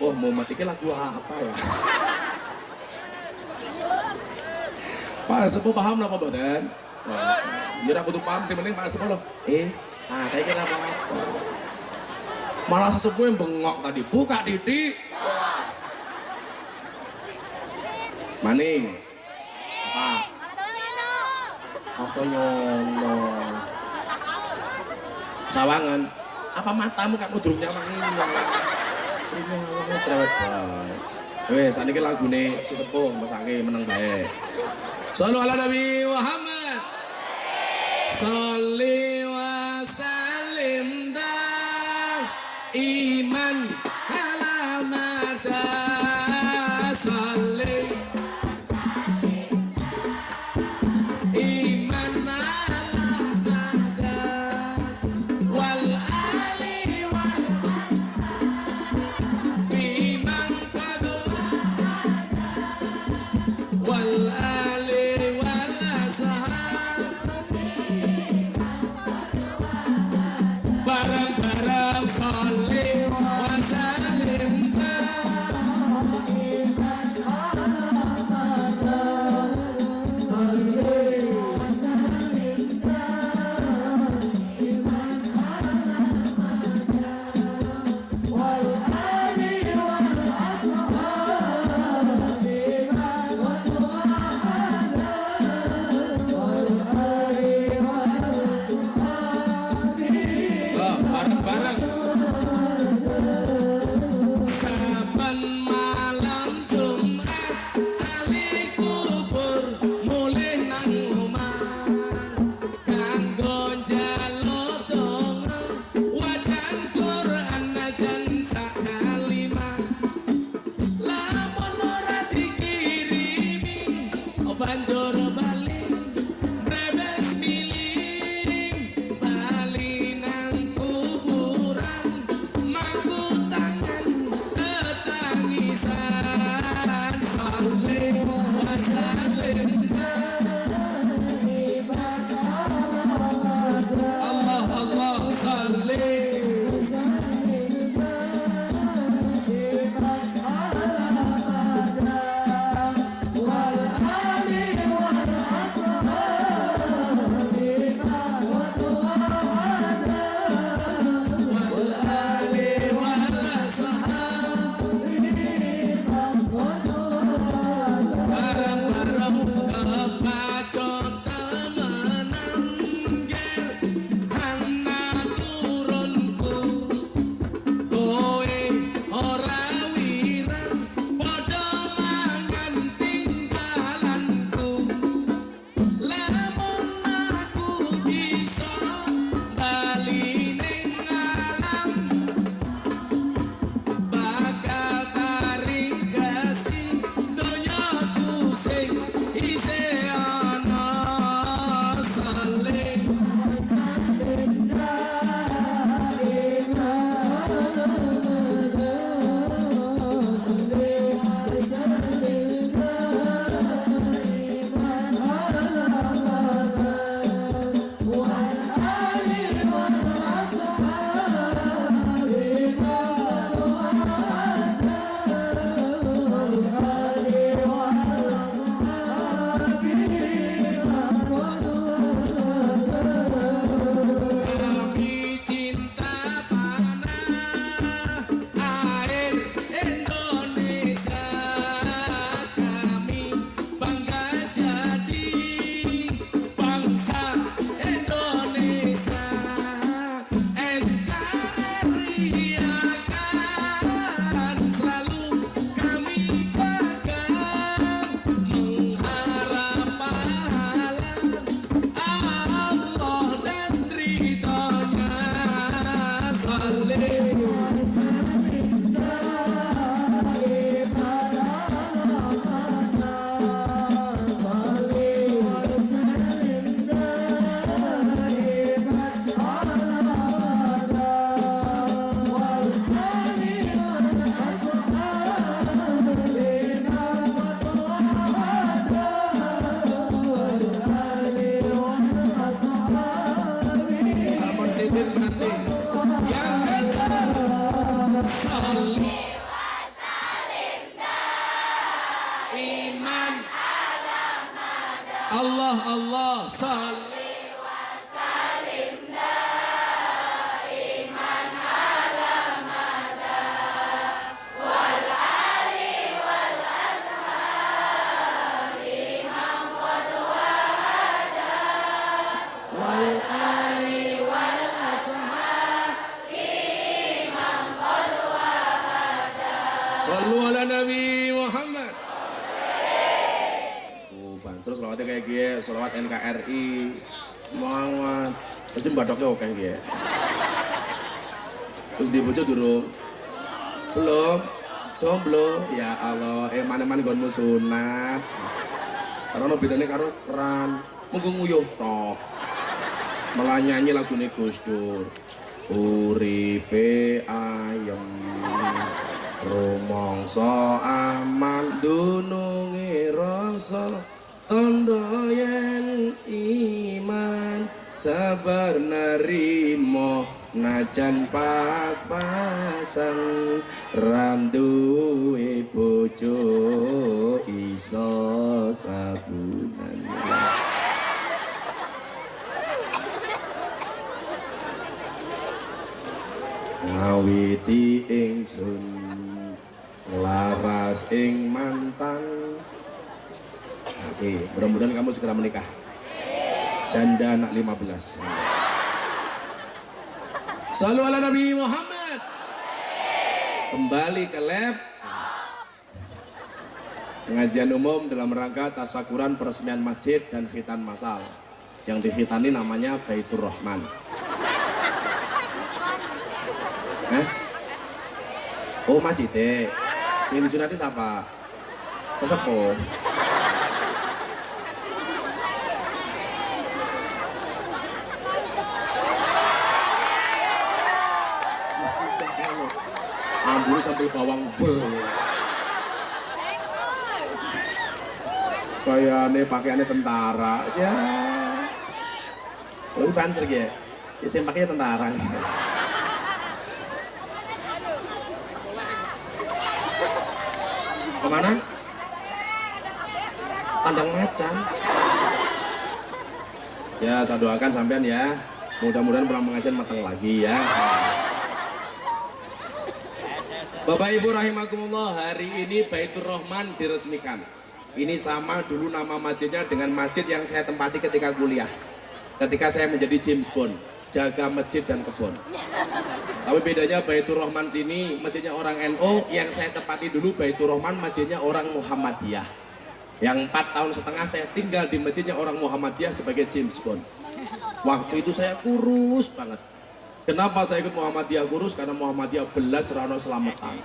sesepuh mau mati ke lagu apa ya? Pak sepuh paham apa badan? Jadi aku tuh paham sih mending Pak sepuh loh. Eh, ah kayak kira apa apa. Malah sesepuh yang bengok tadi buka didik. Maning. Apa? Apa nyono? Sawangan. Apa matamu kan udurung nyawang ini? Awangnya cerewet bae. Wes, saniki lagune si sepuh mesake meneng bae. Sallu ala Nabi Muhammad. Salli wa Terus dibujuk dulu Belum Jomblo? Ya Allah, eh mana-mana gonmu sunat. Karena bedanya karo peran. Mungkin nguyuh tok. Malah nyanyi lagu Gus Dur. Uripe ayem rumangsa aman dununge rasa iman sabar narimo najan pas-pasan randuwe bojo iso sabunan. Ngawiti ingsun ngelaras ing mantan. Oke, mudah-mudahan kamu segera menikah. Janda anak 15 Salam ala Nabi Muhammad kembali ke lab pengajian umum dalam rangka tasakuran peresmian masjid dan khitan masal yang dikhitani namanya Baitur Rahman Hah? Oh Majite. Sing disunati siapa? Sesepuh. Ambune sampai bawang bel. Kayane pakaiannya tentara. Ya. Oh, banser ya. Ya, saya pakainya tentara. Ke mana? Kandang macan. Ya, tak doakan sampean ya. Mudah-mudahan pulang pengajian matang lagi ya. Bapak Ibu rahimakumullah, hari ini Baitur Rahman diresmikan. Ini sama dulu nama masjidnya dengan masjid yang saya tempati ketika kuliah. Ketika saya menjadi James Bond, jaga masjid dan kebun. Tapi bedanya Baitur Rahman sini masjidnya orang NO, yang saya tepati dulu Baitur Rahman masjidnya orang Muhammadiyah. Yang empat tahun setengah saya tinggal di masjidnya orang Muhammadiyah sebagai James Bond. Waktu itu saya kurus banget. Kenapa saya ikut Muhammadiyah kurus? Karena Muhammadiyah belas rano selamatan.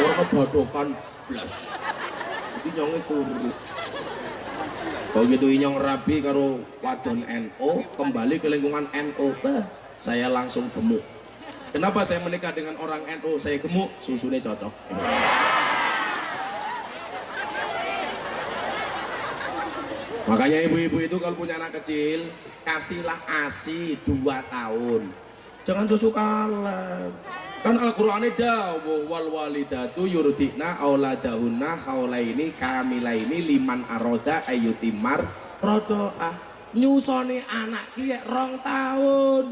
Orang kebadokan belas. Jadi nyongnya kurus. Begitu inyong rabi karo wadon NO, kembali ke lingkungan NO, bah, saya langsung gemuk. Kenapa saya menikah dengan orang NU? Saya gemuk, susunya cocok. Makanya ibu-ibu itu kalau punya anak kecil, kasihlah ASI 2 tahun. Jangan susu kalah. Kan Al-Qur'an dawuh wal walidatu yurdina auladahunna haulaini kamilaini liman aroda ayutimar rodoah. Nyusoni anak ki rong tahun.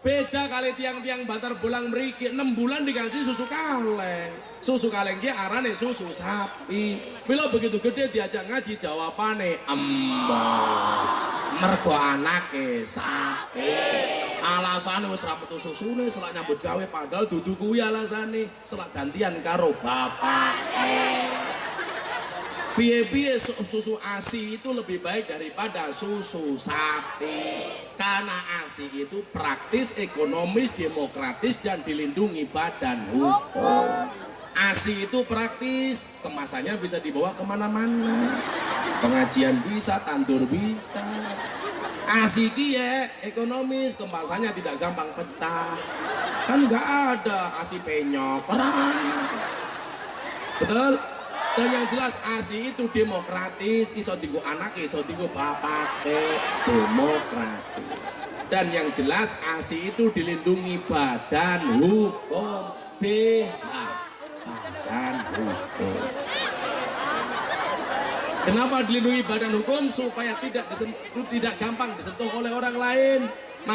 Beda kali tiang-tiang batar bolang meriki 6 bulan dikasih susu kaleng. Susu kaleng ki arane susu sapi. Bila begitu gede diajak ngaji jawabane embah. Mergo anake sapi. Alasane wis ra metu susune selak nyambut gawe padahal dudu kuwi alasane selak gantian karo bapakne. Piye-piye su- susu ASI itu lebih baik daripada susu sapi. Karena ASI itu praktis, ekonomis, demokratis, dan dilindungi badan hukum. ASI itu praktis, kemasannya bisa dibawa ke mana-mana. Pengajian bisa, tandur bisa. ASI ki ya, ekonomis, kemasannya tidak gampang pecah. Kan nggak ada ASI penyok, peran. Betul? Dan yang jelas ASI itu demokratis, iso digo anak, iso digo bapak, demokratis. Dan yang jelas ASI itu dilindungi badan hukum BH. Badan hukum. Kenapa dilindungi badan hukum supaya tidak disentuh, tidak gampang disentuh oleh orang lain.